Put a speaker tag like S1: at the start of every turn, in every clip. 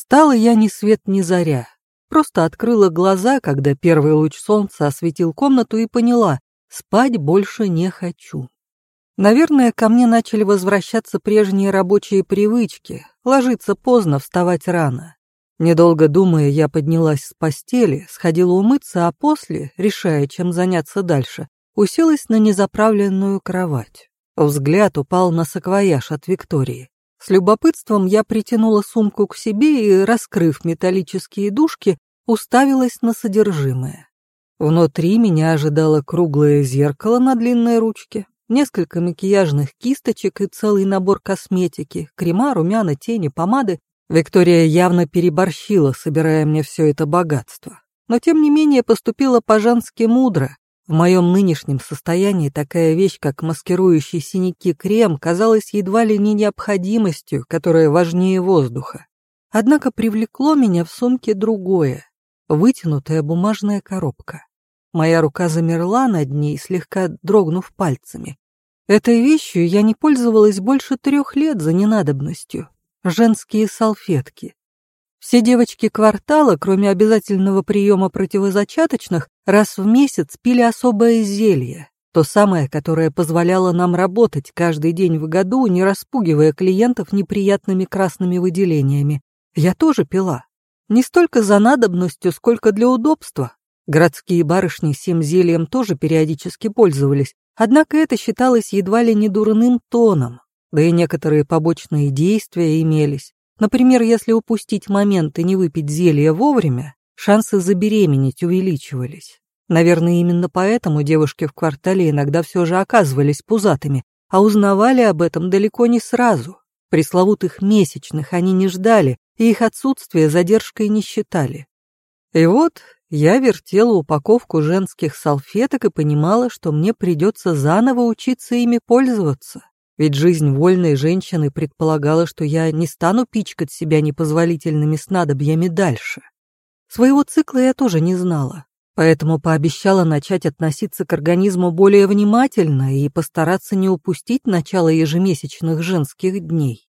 S1: Встала я ни свет ни заря. Просто открыла глаза, когда первый луч солнца осветил комнату и поняла, спать больше не хочу. Наверное, ко мне начали возвращаться прежние рабочие привычки, ложиться поздно, вставать рано. Недолго думая, я поднялась с постели, сходила умыться, а после, решая, чем заняться дальше, уселась на незаправленную кровать. Взгляд упал на саквояж от Виктории. С любопытством я притянула сумку к себе и, раскрыв металлические дужки, уставилась на содержимое. Внутри меня ожидало круглое зеркало на длинной ручке, несколько макияжных кисточек и целый набор косметики, крема, румяна, тени, помады. Виктория явно переборщила, собирая мне все это богатство. Но тем не менее поступила по-женски мудро, в моем нынешнем состоянии такая вещь, как маскирующий синяки крем, казалась едва ли не необходимостью, которая важнее воздуха. Однако привлекло меня в сумке другое — вытянутая бумажная коробка. Моя рука замерла над ней, слегка дрогнув пальцами. Этой вещью я не пользовалась больше трех лет за ненадобностью. Женские салфетки. Все девочки квартала, кроме обязательного приема противозачаточных, раз в месяц пили особое зелье, то самое, которое позволяло нам работать каждый день в году, не распугивая клиентов неприятными красными выделениями. Я тоже пила. Не столько за надобностью, сколько для удобства. Городские барышни сим зельем тоже периодически пользовались, однако это считалось едва ли не дурным тоном, да и некоторые побочные действия имелись. Например, если упустить момент и не выпить зелье вовремя, шансы забеременеть увеличивались. Наверное, именно поэтому девушки в квартале иногда все же оказывались пузатыми, а узнавали об этом далеко не сразу. Пресловутых месячных они не ждали, и их отсутствие задержкой не считали. И вот я вертела упаковку женских салфеток и понимала, что мне придется заново учиться ими пользоваться. Ведь жизнь вольной женщины предполагала, что я не стану пичкать себя непозволительными снадобьями дальше. Своего цикла я тоже не знала, поэтому пообещала начать относиться к организму более внимательно и постараться не упустить начало ежемесячных женских дней.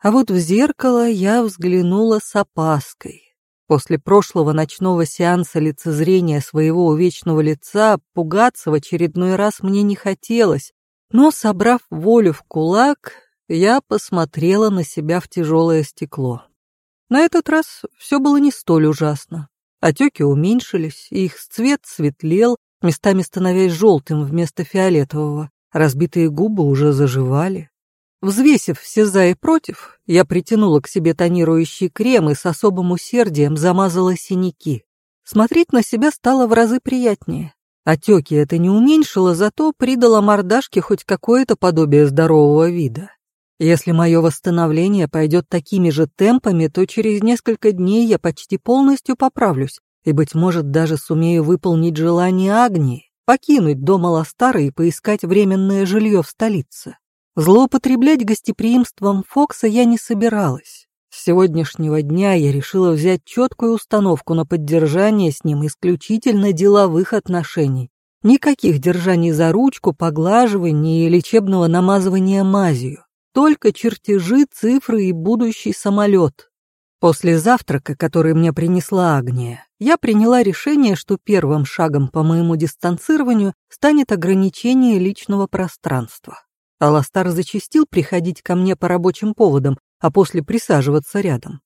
S1: А вот в зеркало я взглянула с опаской. После прошлого ночного сеанса лицезрения своего увечного лица пугаться в очередной раз мне не хотелось, но, собрав волю в кулак, я посмотрела на себя в тяжелое стекло. На этот раз все было не столь ужасно. Отеки уменьшились, их цвет светлел, местами становясь желтым вместо фиолетового. Разбитые губы уже заживали. Взвесив все за и против, я притянула к себе тонирующий крем и с особым усердием замазала синяки. Смотреть на себя стало в разы приятнее. Отеки это не уменьшило, зато придало мордашке хоть какое-то подобие здорового вида. Если мое восстановление пойдет такими же темпами, то через несколько дней я почти полностью поправлюсь и, быть может, даже сумею выполнить желание Агнии, покинуть дом Аластара и поискать временное жилье в столице. Злоупотреблять гостеприимством Фокса я не собиралась. Сегодняшнего дня я решила взять четкую установку на поддержание с ним исключительно деловых отношений. Никаких держаний за ручку, поглаживаний и лечебного намазывания мазью. Только чертежи, цифры и будущий самолет. После завтрака, который мне принесла Агния, я приняла решение, что первым шагом по моему дистанцированию станет ограничение личного пространства. Аластар зачастил приходить ко мне по рабочим поводам, а после присаживаться рядом.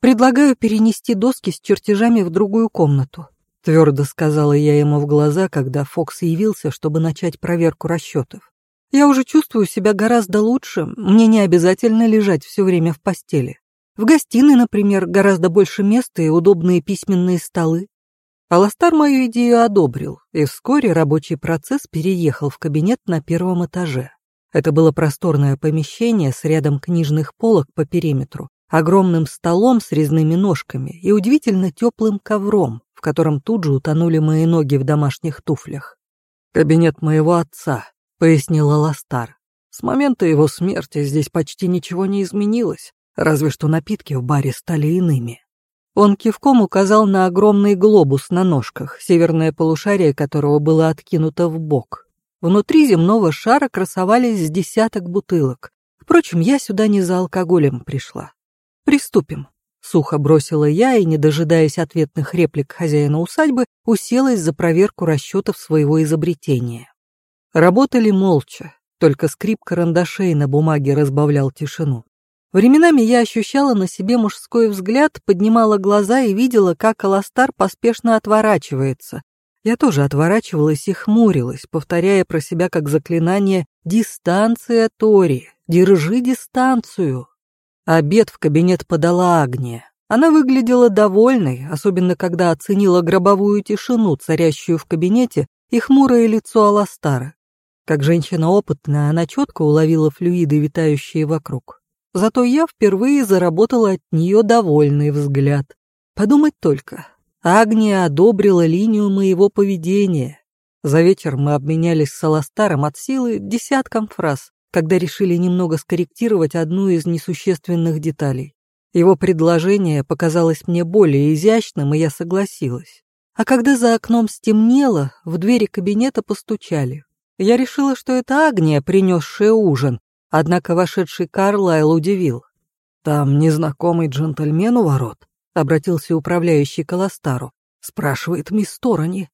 S1: «Предлагаю перенести доски с чертежами в другую комнату», твердо сказала я ему в глаза, когда Фокс явился, чтобы начать проверку расчетов. «Я уже чувствую себя гораздо лучше, мне не обязательно лежать все время в постели. В гостиной, например, гораздо больше места и удобные письменные столы». Аластар мою идею одобрил, и вскоре рабочий процесс переехал в кабинет на первом этаже. Это было просторное помещение с рядом книжных полок по периметру, огромным столом с резными ножками и удивительно теплым ковром, в котором тут же утонули мои ноги в домашних туфлях. «Кабинет моего отца», — пояснила Ластар. «С момента его смерти здесь почти ничего не изменилось, разве что напитки в баре стали иными». Он кивком указал на огромный глобус на ножках, северное полушарие которого было откинуто в бок. Внутри земного шара красовались десяток бутылок. Впрочем, я сюда не за алкоголем пришла. Приступим. Сухо бросила я и, не дожидаясь ответных реплик хозяина усадьбы, уселась за проверку расчетов своего изобретения. Работали молча, только скрип карандашей на бумаге разбавлял тишину. Временами я ощущала на себе мужской взгляд, поднимала глаза и видела, как Аластар поспешно отворачивается. Я тоже отворачивалась и хмурилась, повторяя про себя как заклинание «Дистанция, Тори! Держи дистанцию!» Обед в кабинет подала Агния. Она выглядела довольной, особенно когда оценила гробовую тишину, царящую в кабинете, и хмурое лицо Аластара. Как женщина опытная, она четко уловила флюиды, витающие вокруг. Зато я впервые заработала от нее довольный взгляд. Подумать только, Агния одобрила линию моего поведения. За вечер мы обменялись с Аластаром от силы десятком фраз когда решили немного скорректировать одну из несущественных деталей. Его предложение показалось мне более изящным, и я согласилась. А когда за окном стемнело, в двери кабинета постучали. Я решила, что это Агния, принесшая ужин, однако вошедший Карлайл удивил. «Там незнакомый джентльмен у ворот», — обратился управляющий к Аластару. «Спрашивает мисс Торони».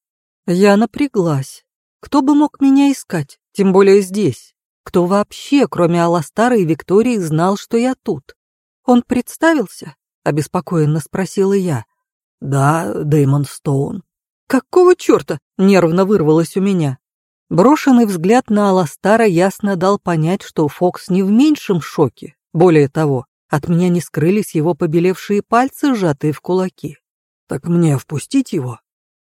S1: Я напряглась. Кто бы мог меня искать, тем более здесь? Кто вообще, кроме Аластара и Виктории, знал, что я тут? Он представился? Обеспокоенно спросила я. Да, Дэймон Стоун. Какого черта? Нервно вырвалось у меня. Брошенный взгляд на Аластара ясно дал понять, что Фокс не в меньшем шоке. Более того, от меня не скрылись его побелевшие пальцы, сжатые в кулаки. «Так мне впустить его?»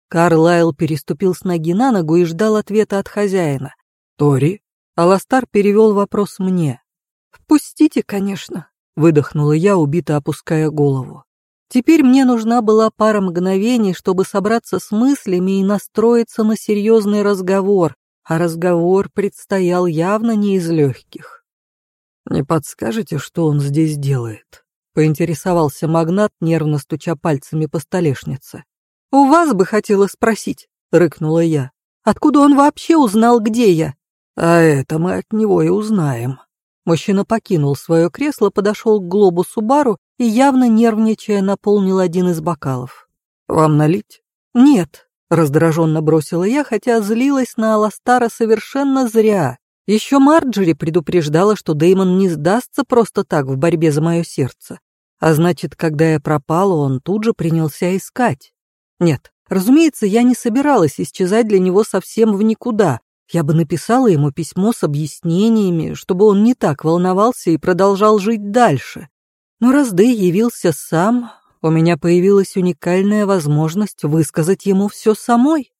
S1: Карлайл переступил с ноги на ногу и ждал ответа от хозяина. «Тори, Аластар перевел вопрос мне. «Впустите, конечно», — выдохнула я, убито опуская голову. Теперь мне нужна была пара мгновений, чтобы собраться с мыслями и настроиться на серьезный разговор, а разговор предстоял явно не из легких. «Не подскажете, что он здесь делает?» — поинтересовался магнат, нервно стуча пальцами по столешнице. «У вас бы хотела спросить», — рыкнула я. «Откуда он вообще узнал, где я?» А это мы от него и узнаем. Мужчина покинул свое кресло, подошел к глобусу бару и, явно нервничая, наполнил один из бокалов. «Вам налить?» «Нет», — раздраженно бросила я, хотя злилась на Аластара совершенно зря. Еще Марджери предупреждала, что Деймон не сдастся просто так в борьбе за мое сердце. А значит, когда я пропала, он тут же принялся искать. Нет, разумеется, я не собиралась исчезать для него совсем в никуда, я бы написала ему письмо с объяснениями, чтобы он не так волновался и продолжал жить дальше. Но раз Дэй явился сам, у меня появилась уникальная возможность высказать ему все самой.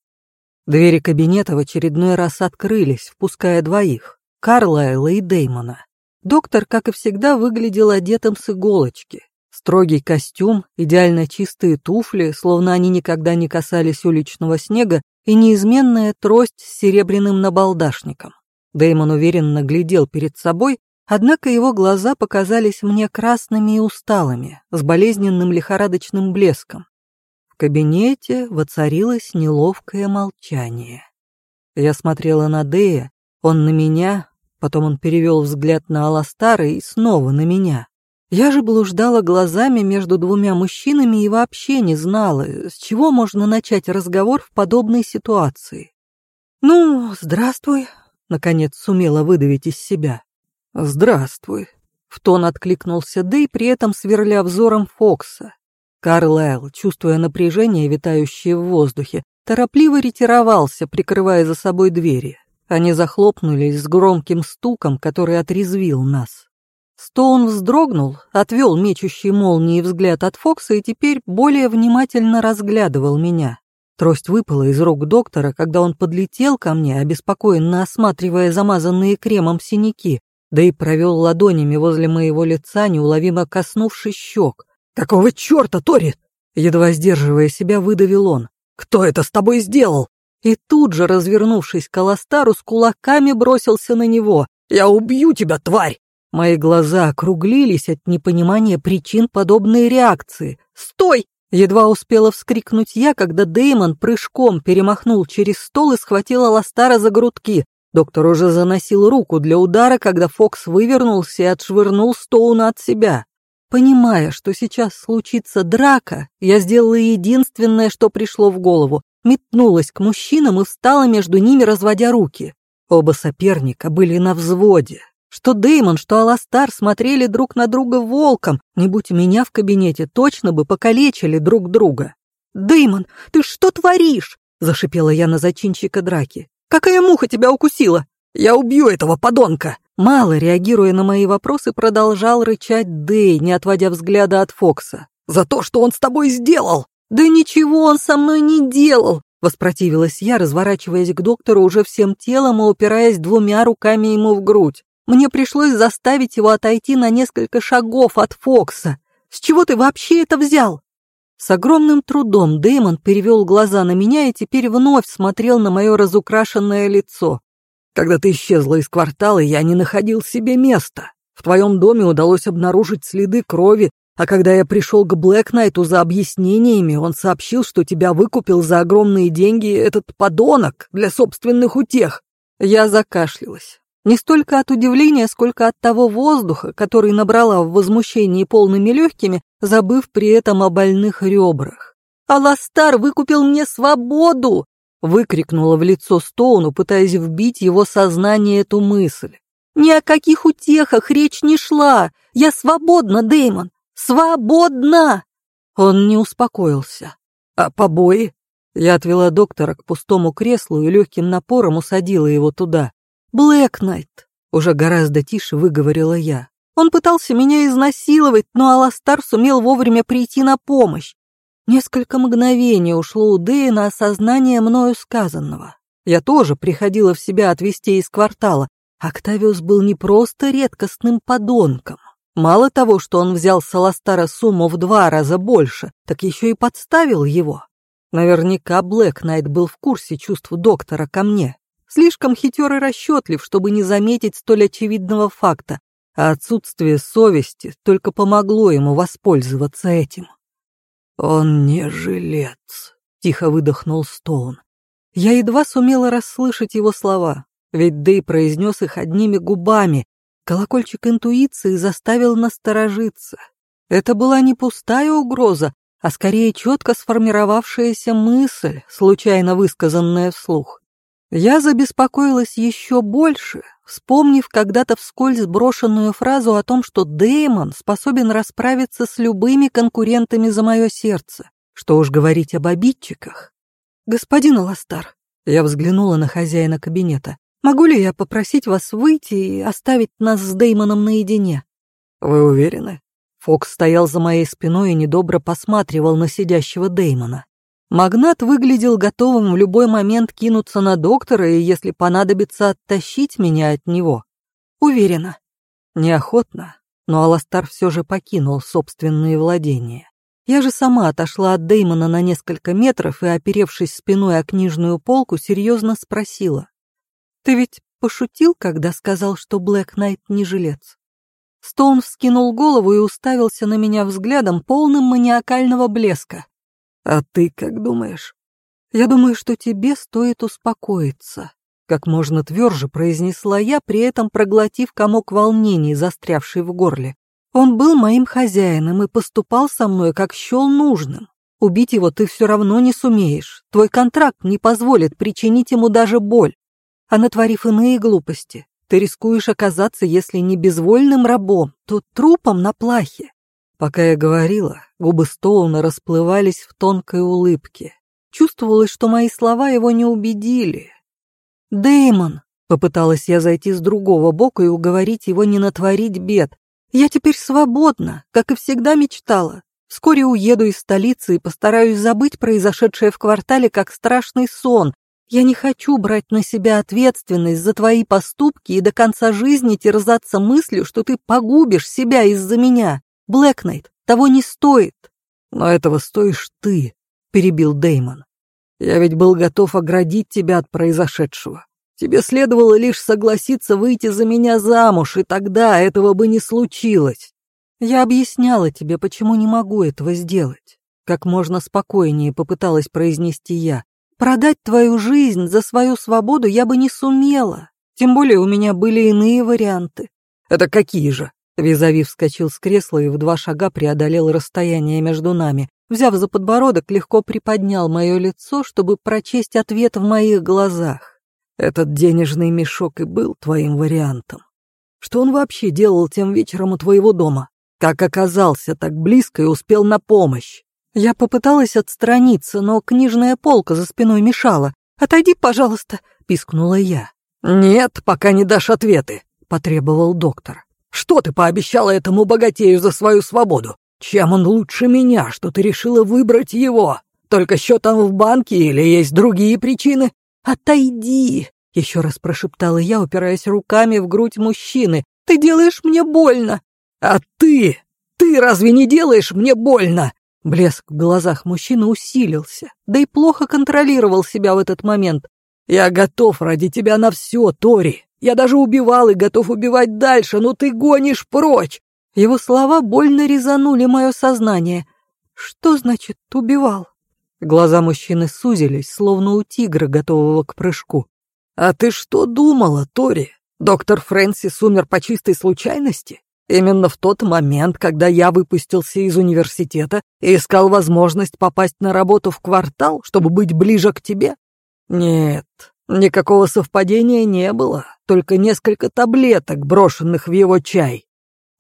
S1: Двери кабинета в очередной раз открылись, впуская двоих — Карлайла и Деймона. Доктор, как и всегда, выглядел одетым с иголочки. Строгий костюм, идеально чистые туфли, словно они никогда не касались уличного снега, и неизменная трость с серебряным набалдашником. Дэймон уверенно глядел перед собой, однако его глаза показались мне красными и усталыми, с болезненным лихорадочным блеском. Кабинете воцарилось неловкое молчание. Я смотрела на Дэя, он на меня, потом он перевел взгляд на Аластара и снова на меня. Я же блуждала глазами между двумя мужчинами и вообще не знала, с чего можно начать разговор в подобной ситуации. «Ну, здравствуй», — наконец сумела выдавить из себя. «Здравствуй», — в тон откликнулся Дэй, при этом сверля взором Фокса. Карлайл, чувствуя напряжение, витающее в воздухе, торопливо ретировался, прикрывая за собой двери. Они захлопнулись с громким стуком, который отрезвил нас. Стоун вздрогнул, отвел мечущий молнии взгляд от Фокса и теперь более внимательно разглядывал меня. Трость выпала из рук доктора, когда он подлетел ко мне, обеспокоенно осматривая замазанные кремом синяки, да и провел ладонями возле моего лица, неуловимо коснувшись щек. «Какого черта, Тори?» Едва сдерживая себя, выдавил он. «Кто это с тобой сделал?» И тут же, развернувшись к Аластару, с кулаками бросился на него. «Я убью тебя, тварь!» Мои глаза округлились от непонимания причин подобной реакции. «Стой!» Едва успела вскрикнуть я, когда Деймон прыжком перемахнул через стол и схватил Аластара за грудки. Доктор уже заносил руку для удара, когда Фокс вывернулся и отшвырнул Стоуна от себя. Понимая, что сейчас случится драка, я сделала единственное, что пришло в голову. Метнулась к мужчинам и встала между ними, разводя руки. Оба соперника были на взводе. Что Деймон, что Аластар смотрели друг на друга волком. Не будь меня в кабинете, точно бы покалечили друг друга. Деймон, ты что творишь?» — зашипела я на зачинщика драки. «Какая муха тебя укусила? Я убью этого подонка!» Мало реагируя на мои вопросы, продолжал рычать Дэй, не отводя взгляда от Фокса. «За то, что он с тобой сделал!» «Да ничего он со мной не делал!» Воспротивилась я, разворачиваясь к доктору уже всем телом и упираясь двумя руками ему в грудь. Мне пришлось заставить его отойти на несколько шагов от Фокса. С чего ты вообще это взял? С огромным трудом Дэймон перевел глаза на меня и теперь вновь смотрел на мое разукрашенное лицо. Когда ты исчезла из квартала, я не находил себе места. В твоем доме удалось обнаружить следы крови, а когда я пришел к Блэкнайту за объяснениями, он сообщил, что тебя выкупил за огромные деньги этот подонок для собственных утех. Я закашлялась. Не столько от удивления, сколько от того воздуха, который набрала в возмущении полными легкими, забыв при этом о больных ребрах. «Аластар выкупил мне свободу!» Выкрикнула в лицо Стоуну, пытаясь вбить его сознание эту мысль. «Ни о каких утехах речь не шла! Я свободна, Дэймон! Свободна!» Он не успокоился. «А побои?» Я отвела доктора к пустому креслу и легким напором усадила его туда. «Блэкнайт!» — уже гораздо тише выговорила я. «Он пытался меня изнасиловать, но Аластар сумел вовремя прийти на помощь. Несколько мгновений ушло у Дэя на осознание мною сказанного. Я тоже приходила в себя от из квартала. Октавиус был не просто редкостным подонком. Мало того, что он взял с Аластара сумму в два раза больше, так еще и подставил его. Наверняка Блэк Найт был в курсе чувств доктора ко мне. Слишком хитер и расчетлив, чтобы не заметить столь очевидного факта, а отсутствие совести только помогло ему воспользоваться этим. «Он не жилец», — тихо выдохнул Стоун. Я едва сумела расслышать его слова, ведь Дэй произнес их одними губами. Колокольчик интуиции заставил насторожиться. Это была не пустая угроза, а скорее четко сформировавшаяся мысль, случайно высказанная вслух. Я забеспокоилась еще больше, вспомнив когда-то вскользь брошенную фразу о том, что Дэймон способен расправиться с любыми конкурентами за мое сердце. Что уж говорить об обидчиках. «Господин Аластар», — я взглянула на хозяина кабинета, «могу ли я попросить вас выйти и оставить нас с Дэймоном наедине?»
S2: «Вы уверены?»
S1: Фокс стоял за моей спиной и недобро посматривал на сидящего Дэймона. Магнат выглядел готовым в любой момент кинуться на доктора и, если понадобится, оттащить меня от него. Уверена. Неохотно, но Аластар все же покинул собственные владения. Я же сама отошла от Деймона на несколько метров и, оперевшись спиной о книжную полку, серьезно спросила. «Ты ведь пошутил, когда сказал, что Блэк Найт не жилец?» Стоун вскинул голову и уставился на меня взглядом, полным маниакального блеска.
S2: А ты как думаешь?
S1: Я думаю, что тебе стоит успокоиться. Как можно тверже произнесла я, при этом проглотив комок волнений, застрявший в горле. Он был моим хозяином и поступал со мной, как счел нужным. Убить его ты все равно не сумеешь. Твой контракт не позволит причинить ему даже боль. А натворив иные глупости, ты рискуешь оказаться, если не безвольным рабом, то трупом на плахе. Пока я говорила, губы Стоуна расплывались в тонкой улыбке. Чувствовалось, что мои слова его не убедили. Дэймон, попыталась я зайти с другого бока и уговорить его не натворить бед. «Я теперь свободна, как и всегда мечтала. Вскоре уеду из столицы и постараюсь забыть произошедшее в квартале как страшный сон. Я не хочу брать на себя ответственность за твои поступки и до конца жизни терзаться мыслью, что ты погубишь себя из-за меня. Блэкнайт, того не стоит.
S2: Но этого стоишь ты, перебил Деймон. Я ведь был готов оградить тебя от произошедшего. Тебе следовало лишь согласиться выйти за меня замуж, и тогда этого бы не случилось.
S1: Я объясняла тебе, почему не могу этого сделать. Как можно спокойнее попыталась произнести я. Продать твою жизнь за свою свободу я бы не сумела. Тем более у меня были иные варианты.
S2: Это какие же?
S1: Визави вскочил с кресла и в два шага преодолел расстояние между нами. Взяв за подбородок, легко приподнял мое лицо, чтобы прочесть ответ в моих глазах. «Этот денежный мешок и был твоим вариантом. Что он вообще делал тем вечером у твоего дома? Как оказался так близко и успел на помощь?» Я попыталась отстраниться, но книжная полка за спиной мешала. «Отойди, пожалуйста», — пискнула я.
S2: «Нет, пока не дашь ответы», — потребовал доктор. «Что ты пообещала этому богатею за свою свободу? Чем он лучше меня, что ты решила выбрать его? Только счетом в банке или есть другие причины?»
S1: «Отойди!» — еще раз прошептала я, упираясь руками в грудь мужчины. «Ты делаешь мне больно!»
S2: «А ты? Ты разве не делаешь мне больно?»
S1: Блеск в глазах мужчины усилился, да и плохо контролировал себя в этот момент.
S2: «Я готов ради тебя на все, Тори. Я даже убивал и готов убивать дальше, но ты гонишь прочь!»
S1: Его слова больно резанули мое сознание. «Что значит убивал?» Глаза мужчины сузились, словно у тигра, готового к прыжку.
S2: «А ты что думала, Тори? Доктор Фрэнсис умер по чистой случайности? Именно в тот момент, когда я выпустился из университета и искал возможность попасть на работу в квартал, чтобы быть ближе к тебе? Нет, никакого совпадения не было, только несколько таблеток, брошенных в его чай.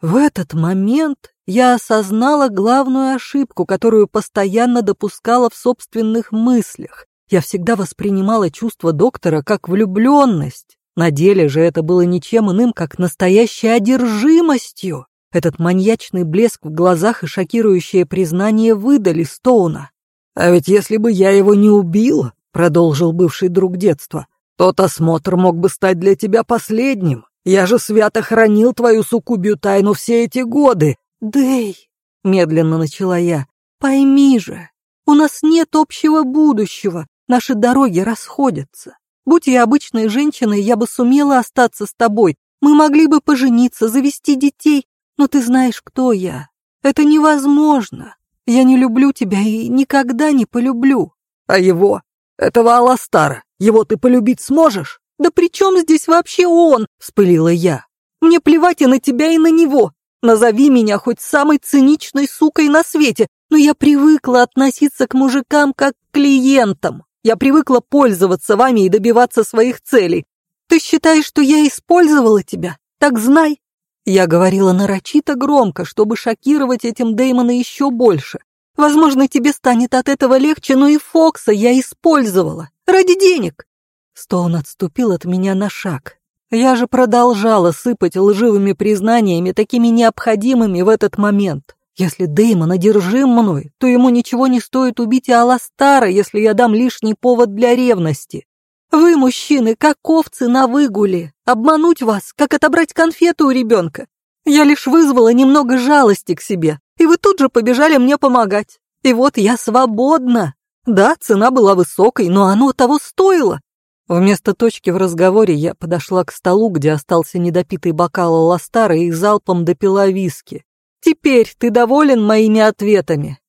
S1: В этот момент я осознала главную ошибку, которую постоянно допускала в собственных мыслях. Я всегда воспринимала чувство доктора как влюбленность, на деле же это было ничем иным, как настоящей одержимостью. Этот маньячный блеск в глазах и шокирующее признание выдали Стоуна.
S2: «А ведь если бы я его не убил, — продолжил бывший друг детства, — тот осмотр мог бы стать для тебя последним. Я же свято хранил твою суккубию тайну все эти годы».
S1: «Дэй», — медленно начала я, — «пойми же, у нас нет общего будущего, наши дороги расходятся. Будь я обычной женщиной, я бы сумела остаться с тобой. Мы могли бы пожениться, завести детей, но ты знаешь, кто я. Это невозможно. Я не люблю тебя и никогда не полюблю.
S2: А его? Этого Аластара? Его ты полюбить сможешь?
S1: Да при чем здесь вообще он? Вспылила я. Мне плевать и на тебя, и на него. Назови меня хоть самой циничной сукой на свете, но я привыкла относиться к мужикам как к клиентам. Я привыкла пользоваться вами и добиваться своих целей. Ты считаешь, что я использовала тебя? Так знай. Я говорила нарочито громко, чтобы шокировать этим Дэймона еще больше. Возможно, тебе станет от этого легче, но и Фокса я использовала. Ради денег. Стоун отступил от меня на шаг. Я же продолжала сыпать лживыми признаниями, такими необходимыми в этот момент. Если Дэймон одержим мной, то ему ничего не стоит убить Аластара, если я дам лишний повод для ревности. Вы, мужчины, как овцы на выгуле. Обмануть вас, как отобрать конфету у ребенка. Я лишь вызвала немного жалости к себе, и вы тут же побежали мне помогать. И вот я свободна. Да, цена была высокой, но оно того стоило. Вместо точки в разговоре я подошла к столу, где остался недопитый бокал Аластара и залпом допила виски. Теперь ты доволен моими ответами?»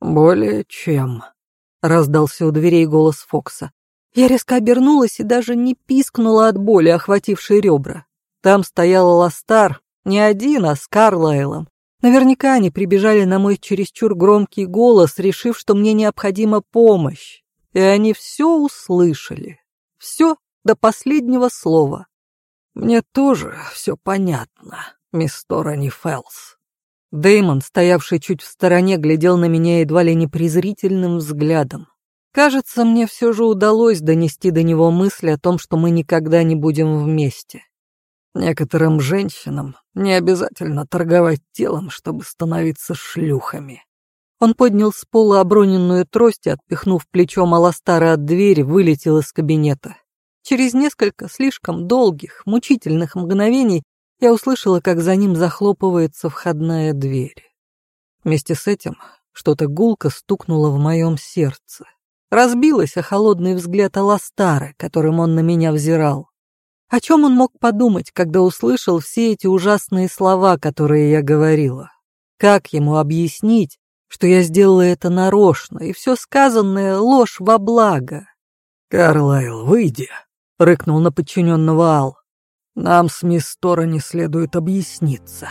S2: «Более чем», — раздался у дверей голос Фокса.
S1: Я резко обернулась и даже не пискнула от боли, охватившей ребра. Там стоял Ластар, не один, а с Карлайлом. Наверняка они прибежали на мой чересчур громкий голос, решив, что мне необходима помощь. И они все услышали. Все до последнего слова.
S2: «Мне тоже все понятно, мисс Торани Фелс»,
S1: Дэймон, стоявший чуть в стороне, глядел на меня едва ли не взглядом. Кажется, мне все же удалось донести до него мысль о том, что мы никогда не будем вместе.
S2: Некоторым женщинам не обязательно торговать телом, чтобы становиться шлюхами.
S1: Он поднял с пола оброненную трость и, отпихнув плечом Аластара от двери, вылетел из кабинета. Через несколько слишком долгих, мучительных мгновений я услышала, как за ним захлопывается входная дверь. Вместе с этим что-то гулко стукнуло в моем сердце. Разбилось о холодный взгляд Аластара, которым он на меня взирал. О чем он мог подумать, когда услышал все эти ужасные слова, которые я говорила? Как ему объяснить, что я сделала это нарочно, и все сказанное — ложь во благо?
S2: «Карлайл, выйди!» — рыкнул на подчиненного Ал. «Нам с мисс Тора не следует объясниться».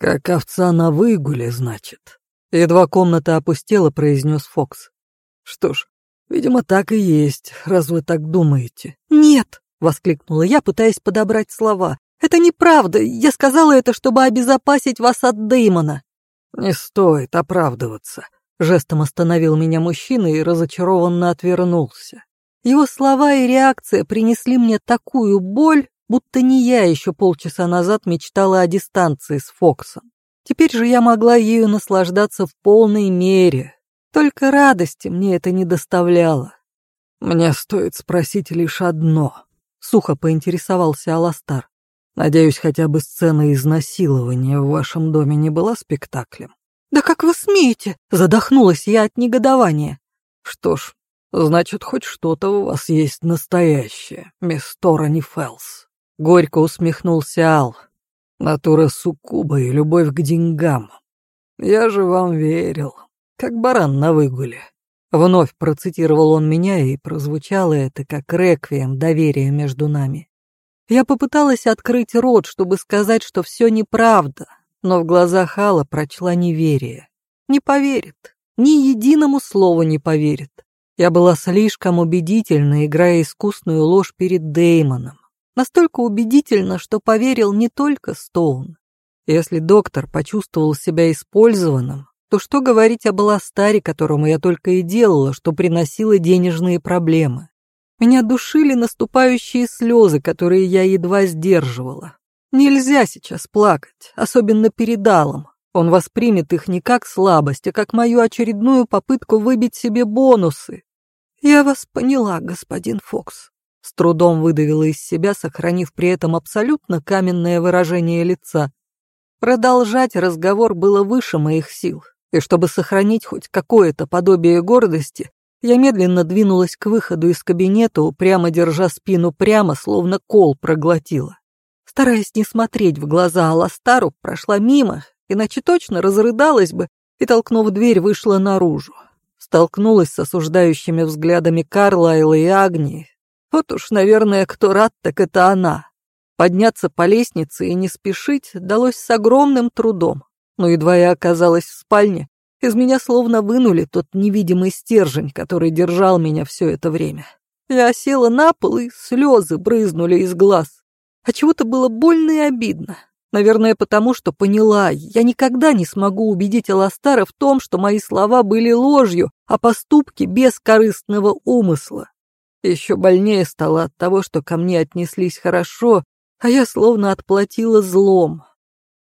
S2: «Как овца на выгуле, значит?» Едва комната опустела, произнес Фокс. «Что ж, видимо, так и есть, раз вы так думаете».
S1: «Нет!» — воскликнула я, пытаясь подобрать слова. «Это неправда. Я сказала это, чтобы обезопасить вас от Дэймона».
S2: «Не стоит оправдываться», — жестом остановил меня мужчина и разочарованно отвернулся.
S1: Его слова и реакция принесли мне такую боль, будто не я еще полчаса назад мечтала о дистанции с Фоксом. Теперь же я могла ею наслаждаться в полной мере. Только радости мне это не доставляло.
S2: «Мне стоит спросить лишь одно», — сухо поинтересовался Аластар. «Надеюсь, хотя бы сцена изнасилования в вашем доме не была спектаклем?»
S1: «Да как вы смеете?» — задохнулась я от негодования.
S2: «Что ж, значит, хоть что-то у вас есть настоящее, мисс Торани Фелс». Горько усмехнулся Ал. Натура суккуба и любовь к деньгам. Я же вам верил, как баран на выгуле. Вновь процитировал он меня, и прозвучало это как реквием доверия между нами. Я попыталась открыть рот, чтобы сказать, что все неправда, но в глазах Алла прочла неверие. Не поверит, ни единому слову не поверит. Я была слишком убедительна, играя искусную ложь перед Деймоном. Настолько убедительно, что поверил не только Стоун. Если доктор почувствовал себя использованным, то что говорить об Аластаре, которому я только и делала, что приносила денежные проблемы. Меня душили наступающие слезы, которые я едва сдерживала. Нельзя сейчас плакать, особенно перед Аллом. Он воспримет их не как слабость, а как мою очередную попытку выбить себе бонусы. Я вас поняла, господин Фокс. С трудом выдавила из себя, сохранив при этом абсолютно каменное выражение лица. Продолжать разговор было выше моих сил, и чтобы сохранить хоть какое-то подобие гордости, я медленно двинулась к выходу из кабинета, упрямо держа спину прямо, словно кол проглотила. Стараясь не смотреть в глаза Аластару, прошла мимо, иначе точно разрыдалась бы, и, толкнув дверь, вышла наружу. Столкнулась с осуждающими взглядами Карлайла и Агнии, вот уж, наверное, кто рад, так это она. Подняться по лестнице и не спешить далось с огромным трудом. Но едва я оказалась в спальне, из меня словно вынули тот невидимый стержень, который держал меня все это время. Я села на пол, и слезы брызнули из глаз. А чего-то было больно и обидно. Наверное, потому что поняла, я никогда не смогу убедить Аластара в том, что мои слова были ложью, а поступки без корыстного умысла. Еще больнее стало от того, что ко мне отнеслись хорошо, а я словно отплатила злом.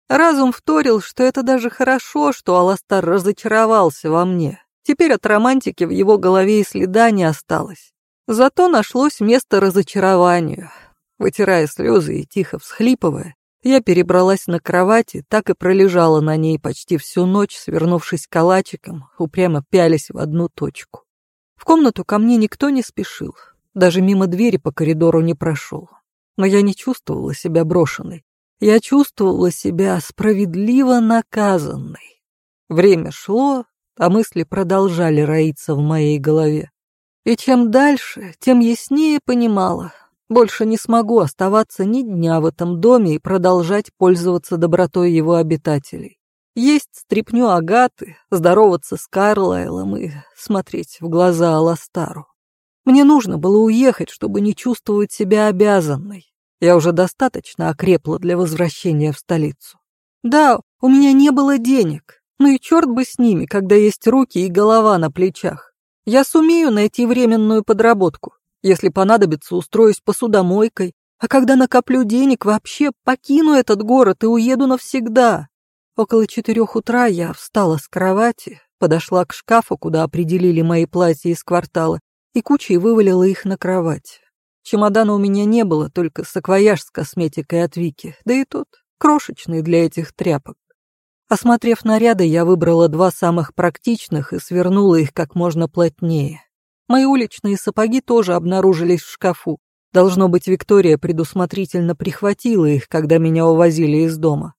S2: Разум вторил, что это даже хорошо, что Аластар разочаровался во мне. Теперь от романтики в его голове и следа не осталось. Зато нашлось место разочарованию. Вытирая слезы и тихо всхлипывая, я перебралась на кровати, так и пролежала на ней почти всю ночь, свернувшись калачиком, упрямо пялись в одну точку. В комнату ко мне никто не спешил, даже мимо двери по коридору не прошел. Но я не чувствовала себя брошенной. Я чувствовала себя справедливо наказанной. Время шло, а мысли продолжали роиться в моей голове. И чем дальше, тем яснее понимала, больше не смогу оставаться ни дня в этом доме и продолжать пользоваться добротой его обитателей есть стряпню Агаты, здороваться с Карлайлом и смотреть в глаза Аластару. Мне нужно было уехать, чтобы не чувствовать себя обязанной. Я уже достаточно окрепла для возвращения в столицу. Да, у меня не было денег, ну и черт бы с ними, когда есть руки и голова на плечах. Я сумею найти временную подработку. Если понадобится, устроюсь посудомойкой, а когда накоплю денег, вообще покину этот город и уеду навсегда. Около четырех утра я встала с кровати, подошла к шкафу, куда определили мои платья из квартала, и кучей вывалила их на кровать. Чемодана у меня не было, только саквояж с косметикой от Вики, да и тот крошечный для этих тряпок. Осмотрев наряды, я выбрала два самых практичных и свернула их как можно плотнее. Мои уличные сапоги тоже обнаружились в шкафу. Должно быть, Виктория предусмотрительно прихватила их, когда меня увозили из дома.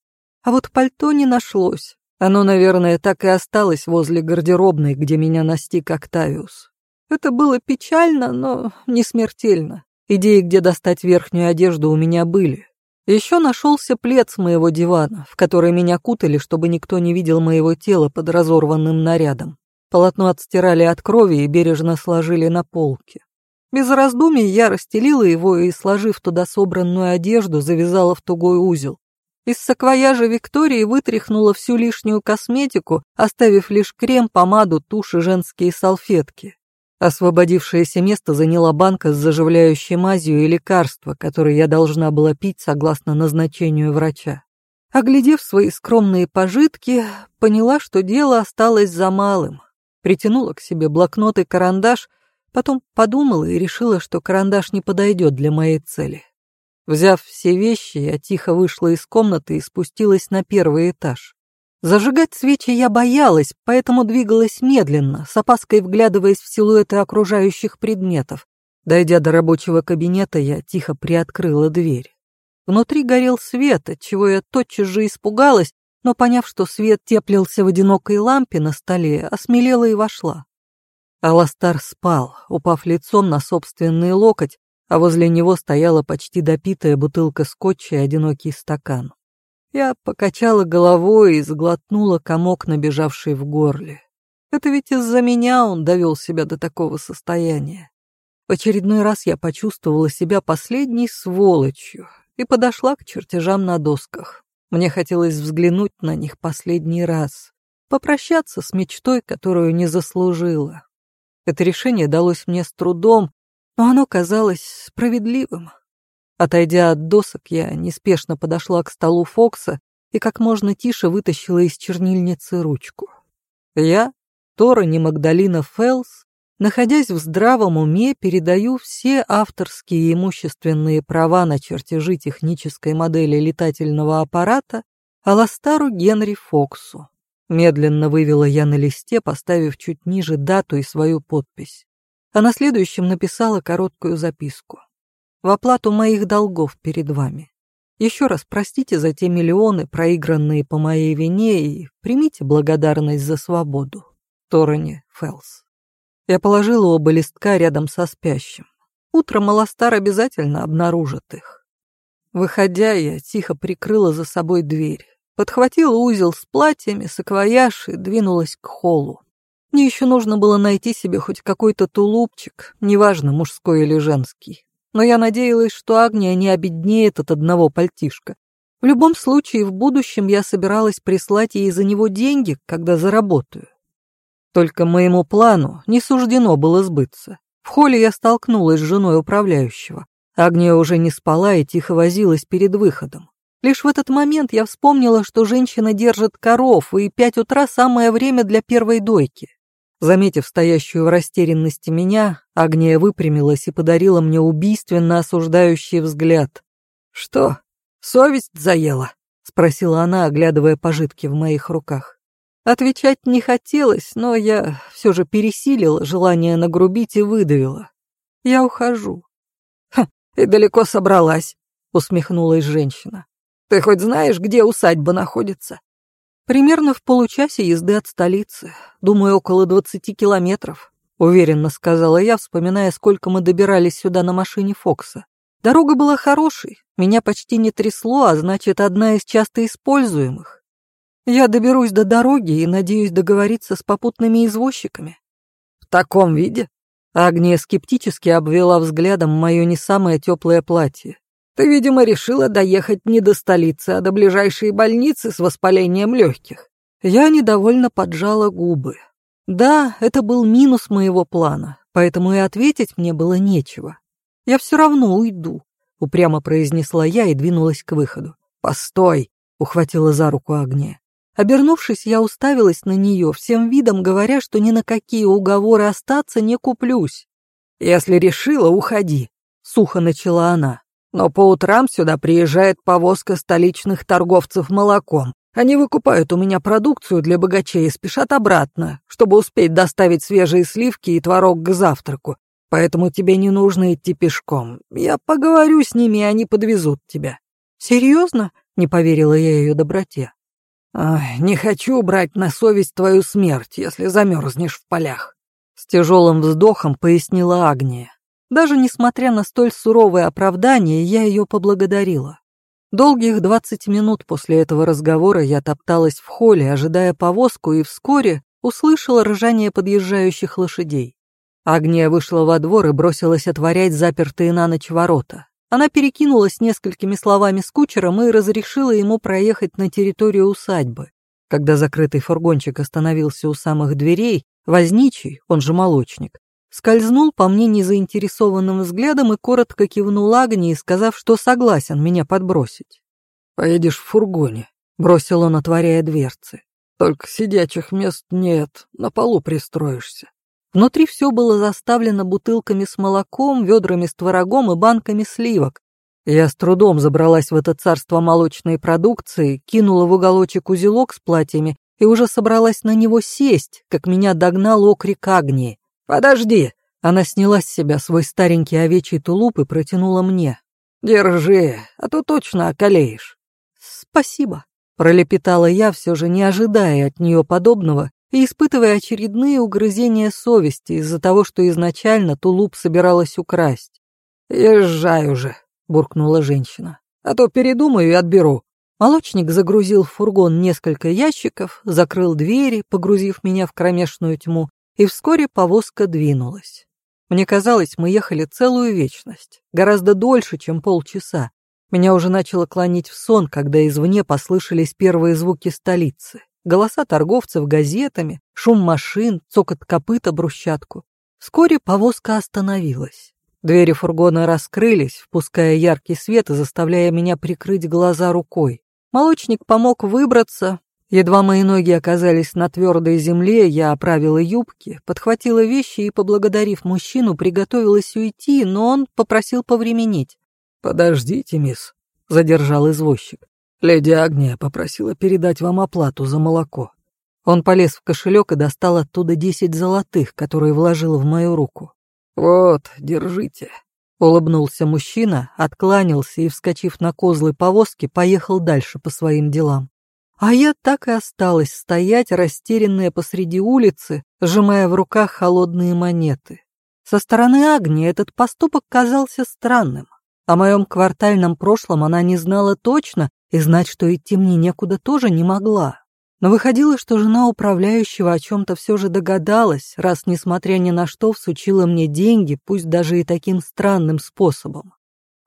S2: А вот пальто не нашлось. Оно, наверное, так и осталось возле гардеробной, где меня настиг Октавиус. Это было печально, но не смертельно. Идеи, где достать верхнюю одежду, у меня были.
S1: Еще нашелся плед с моего дивана, в который меня кутали, чтобы никто не видел моего тела под разорванным нарядом. Полотно отстирали от крови и бережно сложили на полке. Без раздумий я расстелила его и, сложив туда собранную одежду, завязала в тугой узел. Из саквояжа Виктории вытряхнула всю лишнюю косметику, оставив лишь крем, помаду, тушь и женские салфетки. Освободившееся место заняла банка с заживляющей мазью и лекарства, которые я должна была пить согласно назначению врача. Оглядев свои скромные пожитки, поняла, что дело осталось за малым. Притянула к себе блокнот и карандаш, потом подумала и решила, что карандаш не подойдет для моей цели. Взяв все вещи, я тихо вышла из комнаты и спустилась на первый этаж. Зажигать свечи я боялась, поэтому двигалась медленно, с опаской вглядываясь в силуэты окружающих предметов. Дойдя до рабочего кабинета, я тихо приоткрыла дверь. Внутри горел свет, от чего я тотчас же испугалась, но, поняв, что свет теплился в одинокой лампе на столе, осмелела и вошла. Аластар спал, упав лицом на собственный локоть, а возле него стояла почти допитая бутылка скотча и одинокий стакан. Я покачала головой и сглотнула комок, набежавший в горле. Это ведь из-за меня он довел себя до такого состояния. В очередной раз я почувствовала себя последней сволочью и подошла к чертежам на досках. Мне хотелось взглянуть на них последний раз, попрощаться с мечтой, которую не заслужила. Это решение далось мне с трудом, но оно казалось справедливым. Отойдя от досок, я неспешно подошла к столу Фокса и как можно тише вытащила из чернильницы ручку. Я, Торони Магдалина Фелс, находясь в здравом уме, передаю все авторские имущественные права на чертежи технической модели летательного аппарата Аластару Генри Фоксу. Медленно вывела я на листе, поставив чуть ниже дату и свою подпись. А на следующем написала короткую записку в оплату моих долгов перед вами. Еще раз простите за те миллионы, проигранные по моей вине, и примите благодарность за свободу. Торони Фелс. Я положила оба листка рядом со спящим. Утром Аластар обязательно обнаружит их. Выходя, я тихо прикрыла за собой дверь, подхватила узел с платьями, саквояж и двинулась к холлу. Мне еще нужно было найти себе хоть какой-то тулупчик, неважно, мужской или женский но я надеялась, что Агния не обеднеет от одного пальтишка. В любом случае, в будущем я собиралась прислать ей за него деньги, когда заработаю. Только моему плану не суждено было сбыться. В холле я столкнулась с женой управляющего. Агния уже не спала и тихо возилась перед выходом. Лишь в этот момент я вспомнила, что женщина держит коров, и пять утра самое время для первой дойки. Заметив стоящую в растерянности меня, Агния выпрямилась и подарила мне убийственно осуждающий взгляд. «Что, совесть заела?» — спросила она, оглядывая пожитки в моих руках. Отвечать не хотелось, но я все же пересилила желание нагрубить и выдавила. «Я ухожу». «Ха, и далеко собралась», — усмехнулась женщина. «Ты хоть знаешь, где усадьба находится?» Примерно в получасе езды от столицы, думаю, около двадцати километров, уверенно сказала я, вспоминая, сколько мы добирались сюда на машине Фокса. Дорога была хорошей, меня почти не трясло, а значит, одна из часто используемых. Я доберусь до дороги и надеюсь договориться с попутными извозчиками. В таком виде? Агния скептически обвела взглядом мое не самое теплое платье. Ты, видимо, решила доехать не до столицы, а до ближайшей больницы с воспалением легких. Я недовольно поджала губы. Да, это был минус моего плана, поэтому и ответить мне было нечего. Я все равно уйду, упрямо произнесла я и двинулась к выходу. Постой, ухватила за руку Агния. Обернувшись, я уставилась на нее, всем видом говоря, что ни на какие уговоры остаться не куплюсь. «Если решила, уходи», — сухо начала она. Но по утрам сюда приезжает повозка столичных торговцев молоком. Они выкупают у меня продукцию для богачей и спешат обратно, чтобы успеть доставить свежие сливки и творог к завтраку. Поэтому тебе не нужно идти пешком. Я поговорю с ними, и они подвезут тебя». «Серьезно?» — не поверила я ее доброте. «Не хочу брать на совесть твою смерть, если замерзнешь в полях», — с тяжелым вздохом пояснила Агния. Даже несмотря на столь суровое оправдание, я ее поблагодарила. Долгих двадцать минут после этого разговора я топталась в холле, ожидая повозку, и вскоре услышала ржание подъезжающих лошадей. Агния вышла во двор и бросилась отворять запертые на ночь ворота. Она перекинулась несколькими словами с кучером и разрешила ему проехать на территорию усадьбы. Когда закрытый фургончик остановился у самых дверей, возничий, он же молочник, скользнул по мне незаинтересованным взглядом и коротко кивнул Агнии, сказав, что согласен меня подбросить.
S2: «Поедешь в фургоне», — бросил он, отворяя дверцы. «Только сидячих мест нет, на полу пристроишься».
S1: Внутри все было заставлено бутылками с молоком, ведрами с творогом и банками сливок. Я с трудом забралась в это царство молочной продукции, кинула в уголочек узелок с платьями и уже собралась на него сесть, как меня догнал окрик Агнии. «Подожди!» Она сняла с себя свой старенький овечий тулуп и протянула мне.
S2: «Держи, а то точно околеешь».
S1: «Спасибо», — пролепетала я, все же не ожидая от нее подобного и испытывая очередные угрызения совести из-за того, что изначально тулуп собиралась украсть.
S2: «Езжай уже», — буркнула женщина, — «а то передумаю и отберу».
S1: Молочник загрузил в фургон несколько ящиков, закрыл двери, погрузив меня в кромешную тьму, и вскоре повозка двинулась. Мне казалось, мы ехали целую вечность, гораздо дольше, чем полчаса. Меня уже начало клонить в сон, когда извне послышались первые звуки столицы. Голоса торговцев газетами, шум машин, цокот копыта брусчатку. Вскоре повозка остановилась. Двери фургона раскрылись, впуская яркий свет и заставляя меня прикрыть глаза рукой. Молочник помог выбраться, Едва мои ноги оказались на твердой земле, я оправила юбки, подхватила вещи и, поблагодарив мужчину, приготовилась уйти, но он попросил повременить.
S2: «Подождите, мисс», — задержал извозчик. «Леди Агния попросила передать вам оплату за молоко».
S1: Он полез в кошелек и достал оттуда десять золотых, которые вложил в мою руку.
S2: «Вот, держите», — улыбнулся мужчина, откланялся и, вскочив на козлы повозки, поехал дальше по своим делам.
S1: А я так и осталась стоять, растерянная посреди улицы, сжимая в руках холодные монеты. Со стороны Агнии этот поступок казался странным. О моем квартальном прошлом она не знала точно, и знать, что идти мне некуда, тоже не могла. Но выходило, что жена управляющего о чем-то все же догадалась, раз, несмотря ни на что, всучила мне деньги, пусть даже и таким странным способом.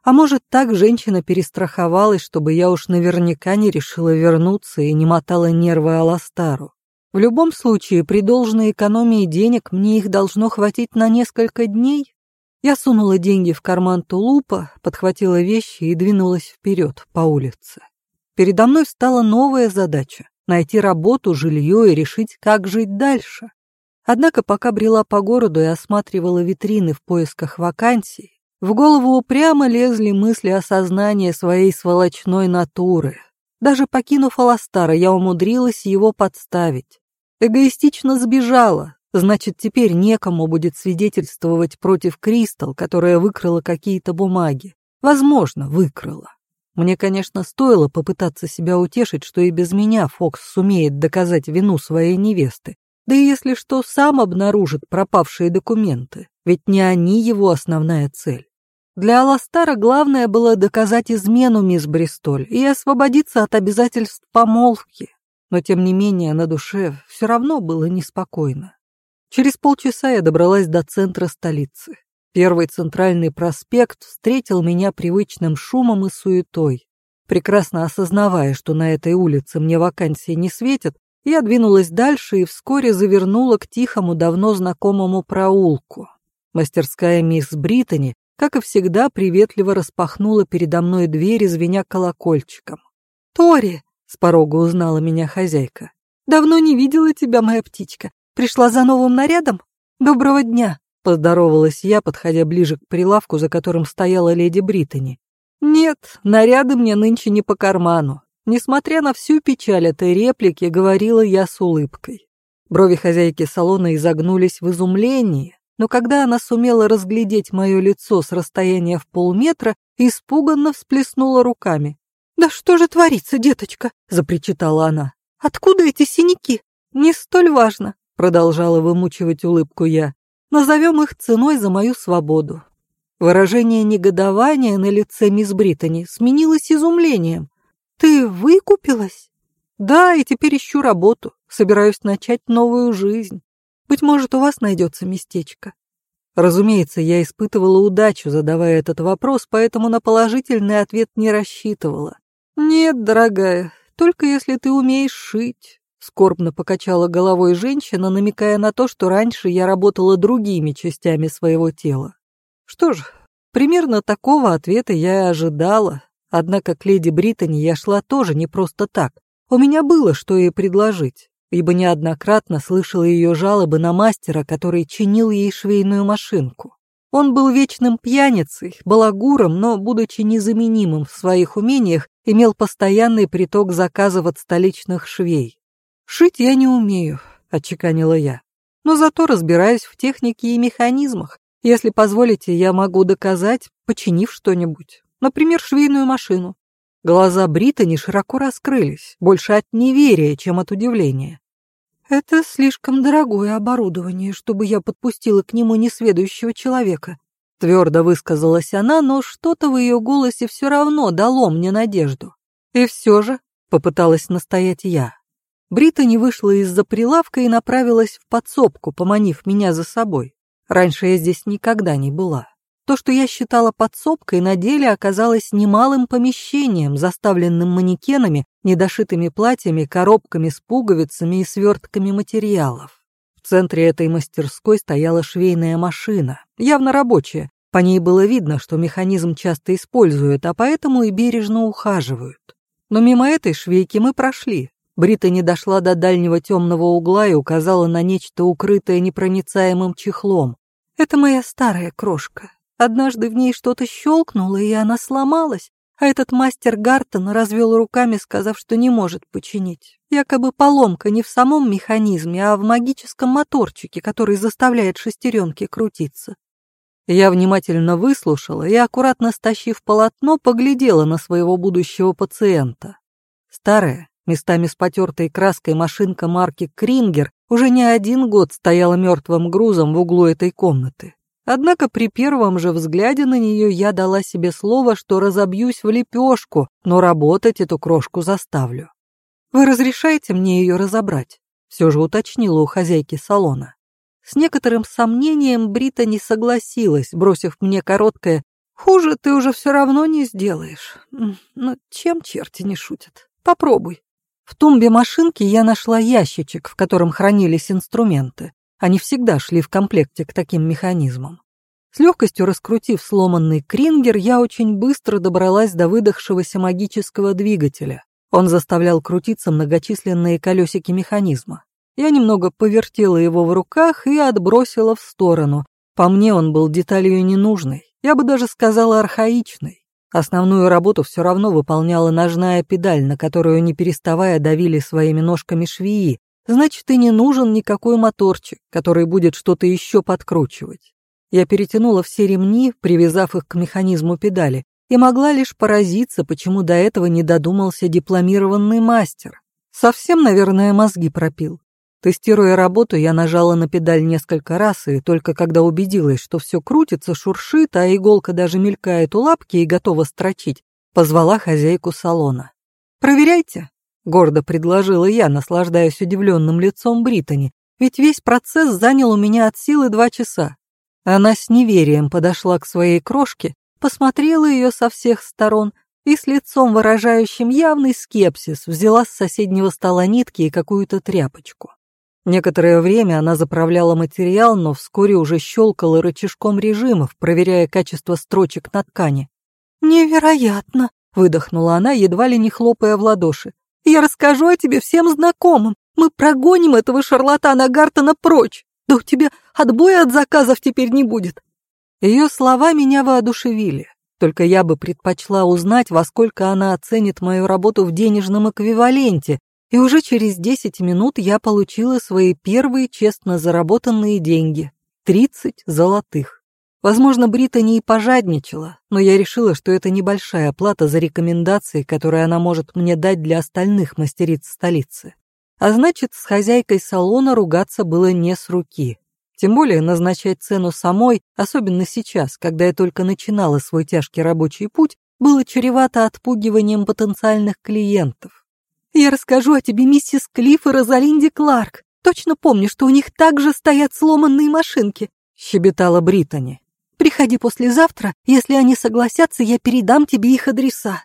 S1: А может, так женщина перестраховалась, чтобы я уж наверняка не решила вернуться и не мотала нервы Аластару. В любом случае, при должной экономии денег мне их должно хватить на несколько дней. Я сунула деньги в карман тулупа, подхватила вещи и двинулась вперед по улице. Передо мной встала новая задача — найти работу, жилье и решить, как жить дальше. Однако пока брела по городу и осматривала витрины в поисках вакансий, в голову упрямо лезли мысли осознания своей сволочной натуры. Даже покинув Аластара, я умудрилась его подставить. Эгоистично сбежала, значит, теперь некому будет свидетельствовать против Кристал, которая выкрала какие-то бумаги. Возможно, выкрала. Мне, конечно, стоило попытаться себя утешить, что и без меня Фокс сумеет доказать вину своей невесты. Да и если что, сам обнаружит пропавшие документы, ведь не они его основная цель. Для Аластара главное было доказать измену мисс Бристоль и освободиться от обязательств помолвки, но тем не менее на душе все равно было неспокойно. Через полчаса я добралась до центра столицы. Первый центральный проспект встретил меня привычным шумом и суетой. Прекрасно осознавая, что на этой улице мне вакансии не светят, я двинулась дальше и вскоре завернула к тихому, давно знакомому проулку. Мастерская мисс Британи как и всегда, приветливо распахнула передо мной дверь, звеня колокольчиком. «Тори!» — с порога узнала меня хозяйка. «Давно не видела тебя, моя птичка. Пришла за новым нарядом? Доброго дня!» — поздоровалась я, подходя ближе к прилавку, за которым стояла леди Британи. «Нет, наряды мне нынче не по карману. Несмотря на всю печаль этой реплики, говорила я с улыбкой. Брови хозяйки салона изогнулись в изумлении, но когда она сумела разглядеть мое лицо с расстояния в полметра, испуганно всплеснула руками. «Да что же творится, деточка?» — запричитала она. «Откуда эти синяки?» «Не столь важно», — продолжала вымучивать улыбку я. «Назовем их ценой за мою свободу». Выражение негодования на лице мисс Британи сменилось изумлением. «Ты выкупилась?» «Да, и теперь ищу работу. Собираюсь начать новую жизнь. Быть может, у вас найдется местечко». Разумеется, я испытывала удачу, задавая этот вопрос, поэтому на положительный ответ не рассчитывала. «Нет, дорогая, только если ты умеешь шить». Скорбно покачала головой женщина, намекая на то, что раньше я работала другими частями своего тела. Что ж, примерно такого ответа я и ожидала. Однако к леди Британи я шла тоже не просто так. У меня было что ей предложить, ибо неоднократно слышала ее жалобы на мастера, который чинил ей швейную машинку. Он был вечным пьяницей, балагуром, но, будучи незаменимым в своих умениях, имел постоянный приток заказов от столичных швей. «Шить я не умею», — отчеканила я, «но зато разбираюсь в технике и механизмах, если позволите, я могу доказать, починив что-нибудь. Например, швейную машину. Глаза Британи широко раскрылись, больше от неверия, чем от удивления. «Это слишком дорогое оборудование, чтобы я подпустила к нему несведущего человека», твердо высказалась она, но что-то в ее голосе все равно дало мне надежду. И все же попыталась настоять я. Британи вышла из-за прилавка и направилась в подсобку, поманив меня за собой. Раньше я здесь никогда не была. То, что я считала подсобкой, на деле оказалось немалым помещением, заставленным манекенами, недошитыми платьями, коробками с пуговицами и свертками материалов. В центре этой мастерской стояла швейная машина, явно рабочая. По ней было видно, что механизм часто используют, а поэтому и бережно ухаживают. Но мимо этой швейки мы прошли. Брита дошла до дальнего темного угла и указала на нечто укрытое непроницаемым чехлом. Это моя старая крошка. Однажды в ней что-то щелкнуло, и она сломалась, а этот мастер Гартон развел руками, сказав, что не может починить. Якобы поломка не в самом механизме, а в магическом моторчике, который заставляет шестеренки крутиться. Я внимательно выслушала и, аккуратно стащив полотно, поглядела на своего будущего пациента. Старая, местами с потертой краской машинка марки Крингер уже не один год стояла мертвым грузом в углу этой комнаты. Однако при первом же взгляде на нее я дала себе слово, что разобьюсь в лепешку, но работать эту крошку заставлю. «Вы разрешаете мне ее разобрать?» все же уточнила у хозяйки салона. С некоторым сомнением Брита не согласилась, бросив мне короткое «Хуже ты уже все равно не сделаешь. Ну, чем черти не шутят? Попробуй». В тумбе машинки я нашла ящичек, в котором хранились инструменты. Они всегда шли в комплекте к таким механизмам. С легкостью раскрутив сломанный крингер, я очень быстро добралась до выдохшегося магического двигателя. Он заставлял крутиться многочисленные колесики механизма. Я немного повертела его в руках и отбросила в сторону. По мне он был деталью ненужной, я бы даже сказала архаичной. Основную работу все равно выполняла ножная педаль, на которую не переставая давили своими ножками швеи. Значит, и не нужен никакой моторчик, который будет что-то еще подкручивать. Я перетянула все ремни, привязав их к механизму педали, и могла лишь поразиться, почему до этого не додумался дипломированный мастер. Совсем, наверное, мозги пропил. Тестируя работу, я нажала на педаль несколько раз, и только когда убедилась, что все крутится, шуршит, а иголка даже мелькает у лапки и готова строчить, позвала хозяйку салона. «Проверяйте», — гордо предложила я, наслаждаясь удивленным лицом Британи, ведь весь процесс занял у меня от силы два часа. Она с неверием подошла к своей крошке, посмотрела ее со всех сторон и с лицом, выражающим явный скепсис, взяла с соседнего стола нитки и какую-то тряпочку. Некоторое время она заправляла материал, но вскоре уже щелкала рычажком режимов, проверяя качество строчек на ткани. «Невероятно!» — выдохнула она, едва ли не хлопая в ладоши. «Я расскажу о тебе всем знакомым. Мы прогоним этого шарлатана Гартона прочь. Да у тебя отбоя от заказов теперь не будет». Ее слова меня воодушевили. Только я бы предпочла узнать, во сколько она оценит мою работу в денежном эквиваленте, и уже через 10 минут я получила свои первые честно заработанные деньги — 30 золотых. Возможно, Британи и пожадничала, но я решила, что это небольшая плата за рекомендации, которые она может мне дать для остальных мастериц столицы. А значит, с хозяйкой салона ругаться было не с руки. Тем более назначать цену самой, особенно сейчас, когда я только начинала свой тяжкий рабочий путь, было чревато отпугиванием потенциальных клиентов. «Я расскажу о тебе миссис Клифф и Розалинде Кларк. Точно помню, что у них также стоят сломанные машинки», — щебетала Британи. «Приходи послезавтра, если они согласятся, я передам тебе их адреса».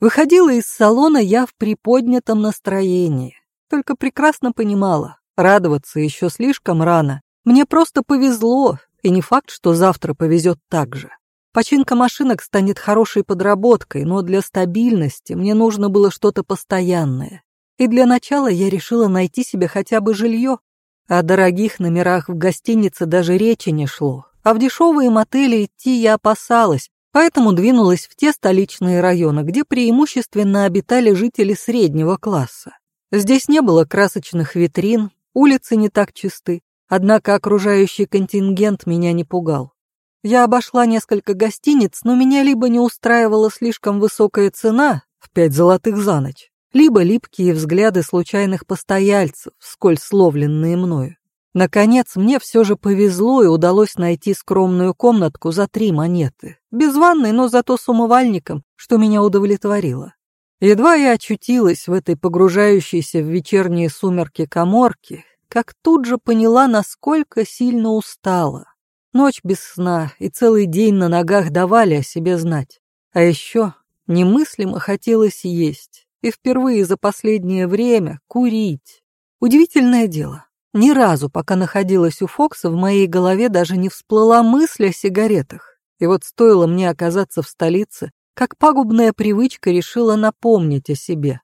S1: Выходила из салона я в приподнятом настроении, только прекрасно понимала, радоваться еще слишком рано, мне просто повезло, и не факт, что завтра повезет так же. Починка машинок станет хорошей подработкой, но для стабильности мне нужно было что-то постоянное. И для начала я решила найти себе хотя бы жилье. О дорогих номерах в гостинице даже речи не шло, а в дешевые мотели идти я опасалась, поэтому двинулась в те столичные районы, где преимущественно обитали жители среднего класса. Здесь не было красочных витрин, улицы не так чисты, Однако окружающий контингент меня не пугал. Я обошла несколько гостиниц, но меня либо не устраивала слишком высокая цена в пять золотых за ночь, либо липкие взгляды случайных постояльцев, сколь словленные мною. Наконец, мне все же повезло и удалось найти скромную комнатку за три монеты. Без ванной, но зато с умывальником, что меня удовлетворило. Едва я очутилась в этой погружающейся в вечерние сумерки коморке, как тут же поняла, насколько сильно устала. Ночь без сна и целый день на ногах давали о себе знать. А еще немыслимо хотелось есть, и впервые за последнее время курить. Удивительное дело, ни разу, пока находилась у Фокса, в моей голове даже не всплыла мысль о сигаретах. И вот стоило мне оказаться в столице, как пагубная привычка решила напомнить о себе.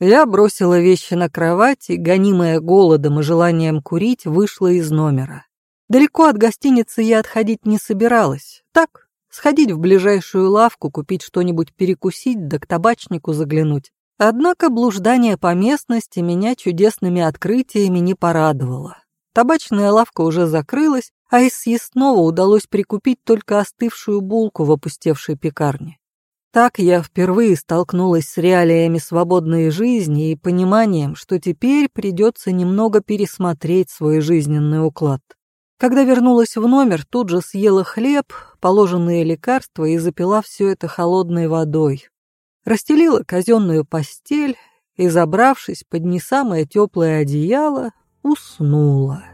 S1: Я бросила вещи на кровать и, гонимая голодом и желанием курить, вышла из номера. Далеко от гостиницы я отходить не собиралась. Так, сходить в ближайшую лавку, купить что-нибудь перекусить, да к табачнику заглянуть. Однако блуждание по местности меня чудесными открытиями не порадовало. Табачная лавка уже закрылась, а из съестного удалось прикупить только остывшую булку в опустевшей пекарне. Так я впервые столкнулась с реалиями свободной жизни и пониманием, что теперь придется немного пересмотреть свой жизненный уклад. Когда вернулась в номер, тут же съела хлеб, положенные лекарства и запила все это холодной водой. Расстелила казенную постель и, забравшись под не самое теплое одеяло, уснула.